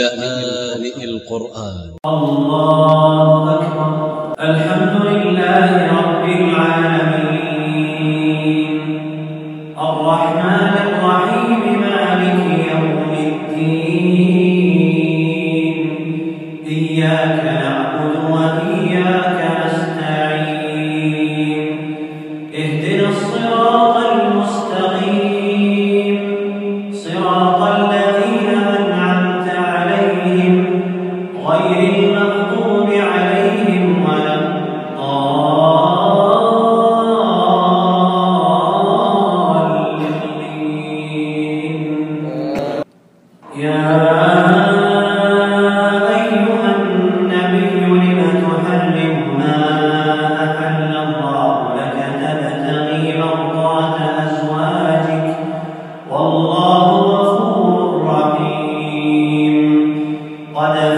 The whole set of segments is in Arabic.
لآن القرآن. الله Mother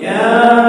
Yeah.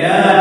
Yeah.